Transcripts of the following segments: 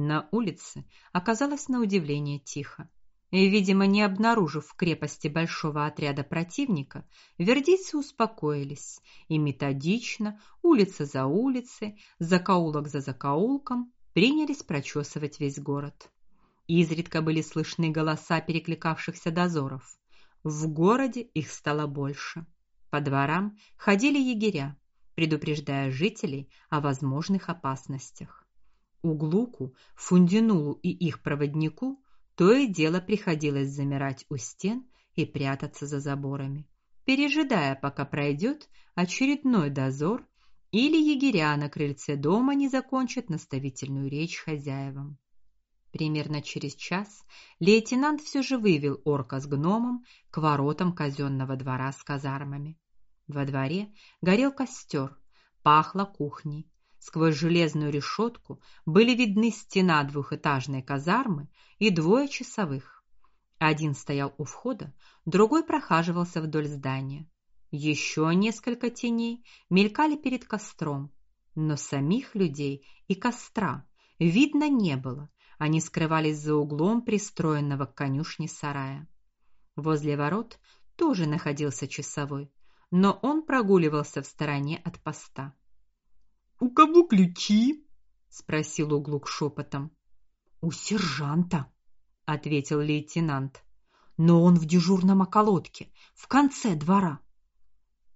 На улице оказалось на удивление тихо. И, видимо, не обнаружив в крепости большого отряда противника, вердийцы успокоились и методично, улица за улицей, закоулок за закоулком, принялись прочесывать весь город. Изредка были слышны голоса перекликавшихся дозоров. В городе их стало больше. По дворам ходили егеря, предупреждая жителей о возможных опасностях. Углуку, Фундинулу и их проводнику то и дело приходилось замирать у стен и прятаться за заборами, пережидая, пока пройдет очередной дозор или егеря на крыльце дома не закончат наставительную речь хозяевам. Примерно через час лейтенант все же вывел орка с гномом к воротам казенного двора с казармами. Во дворе горел костер, пахло кухней, Сквозь железную решетку были видны стена двухэтажной казармы и двое часовых. Один стоял у входа, другой прохаживался вдоль здания. Еще несколько теней мелькали перед костром, но самих людей и костра видно не было. Они скрывались за углом пристроенного к конюшне сарая. Возле ворот тоже находился часовой, но он прогуливался в стороне от поста. У кого ключи? спросил Углук шепотом. У сержанта, ответил лейтенант. Но он в дежурном околотке, в конце двора.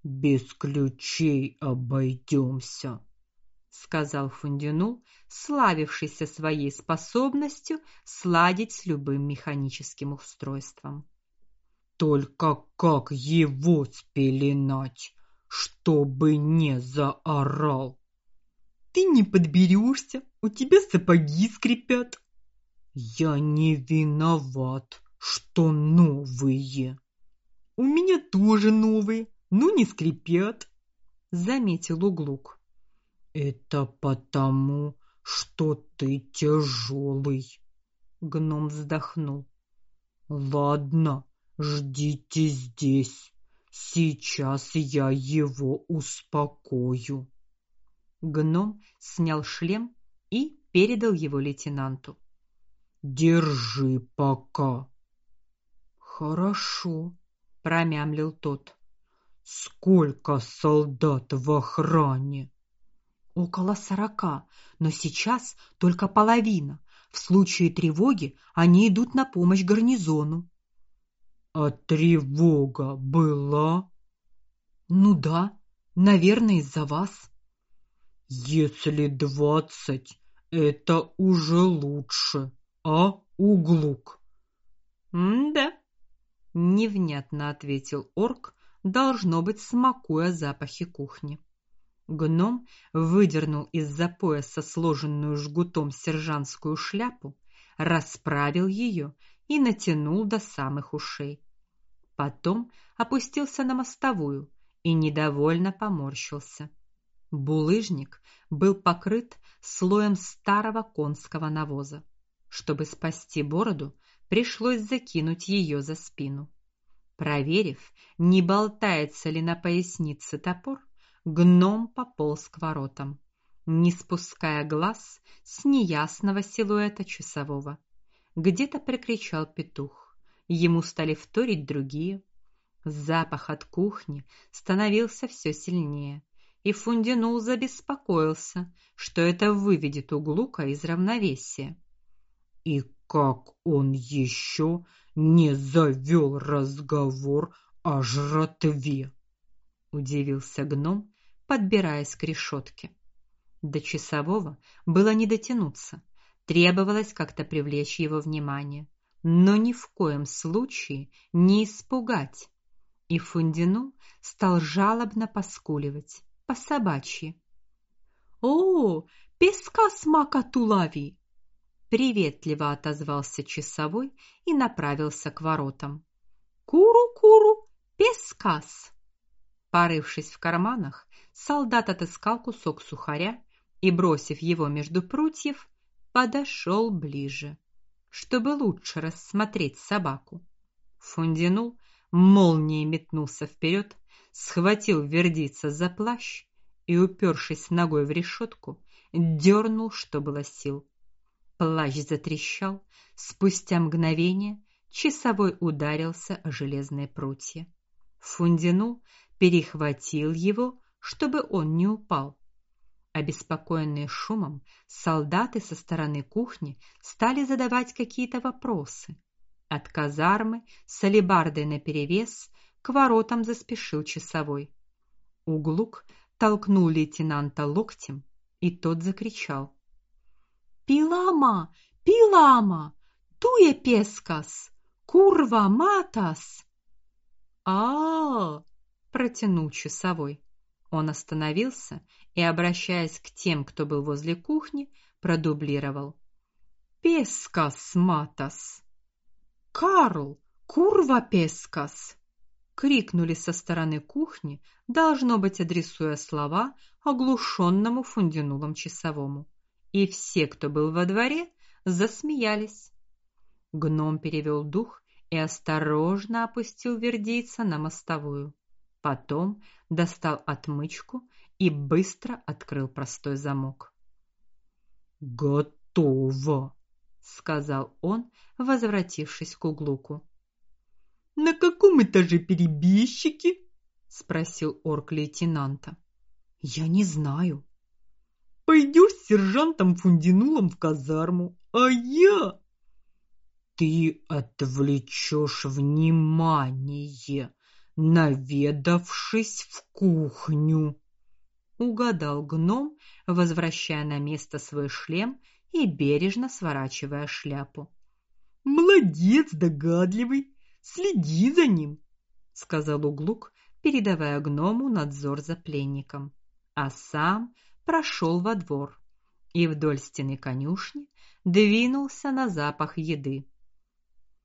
Без ключей обойдемся, сказал Фундину, славившийся своей способностью сладить с любым механическим устройством. Только как его спеленать, чтобы не заорал? Ты не подберешься, у тебя сапоги скрипят. Я не виноват, что новые. У меня тоже новые, но не скрипят, заметил Углук. Это потому, что ты тяжелый. Гном вздохнул. Ладно, ждите здесь. Сейчас я его успокою. Гном снял шлем и передал его лейтенанту. Держи пока. Хорошо, промямлил тот. Сколько солдат в охране? Около сорока, но сейчас только половина. В случае тревоги они идут на помощь гарнизону. А тревога была? Ну да, наверное, из-за вас. Если двадцать, это уже лучше, а углук? М-да, невнятно ответил орк, должно быть, смакуя запахи кухни. Гном выдернул из-за пояса сложенную жгутом сержантскую шляпу, расправил ее и натянул до самых ушей. Потом опустился на мостовую и недовольно поморщился. Булыжник был покрыт слоем старого конского навоза. Чтобы спасти бороду, пришлось закинуть ее за спину. Проверив, не болтается ли на пояснице топор, гном пополз к воротам, не спуская глаз с неясного силуэта часового. Где-то прокричал петух. Ему стали вторить другие. Запах от кухни становился все сильнее и Фундинул забеспокоился, что это выведет Углука из равновесия. И как он еще не завел разговор о жратве? удивился гном, подбираясь к решетке. До часового было не дотянуться, требовалось как-то привлечь его внимание, но ни в коем случае не испугать. И Фундину стал жалобно поскуливать по собачьи. О, песка смака тулави! Приветливо отозвался часовой и направился к воротам. Куру-куру, пескас! Порывшись в карманах, солдат отыскал кусок сухаря и, бросив его между прутьев, подошел ближе, чтобы лучше рассмотреть собаку. Фундинул молнией метнулся вперед, схватил вердица за плащ и, упершись ногой в решетку, дернул, что было сил. Плащ затрещал, спустя мгновение часовой ударился о железные прутья. Фундину перехватил его, чтобы он не упал. Обеспокоенные шумом, солдаты со стороны кухни стали задавать какие-то вопросы. От казармы с алебардой наперевес к воротам заспешил часовой. Углук толкнул лейтенанта локтем, и тот закричал: "Пилама, пилама, туе пескас, курва матас!" А, -а, -а протянул часовой. Он остановился и, обращаясь к тем, кто был возле кухни, продублировал: "Пескас матас. Карл, курва пескас!" Крикнули со стороны кухни, должно быть, адресуя слова оглушенному фундинулом часовому. И все, кто был во дворе, засмеялись. Гном перевел дух и осторожно опустил вердийца на мостовую. Потом достал отмычку и быстро открыл простой замок. Готово, сказал он, возвратившись к углуку. На каком этаже перебежчики? спросил орк лейтенанта. Я не знаю. Пойдешь с сержантом Фундинулом в казарму, а я ты отвлечешь внимание наведавшись в кухню. Угадал гном, возвращая на место свой шлем и бережно сворачивая шляпу. Молодец, догадливый. Следи за ним, сказал Углук, передавая гному надзор за пленником, а сам прошел во двор и вдоль стены конюшни двинулся на запах еды.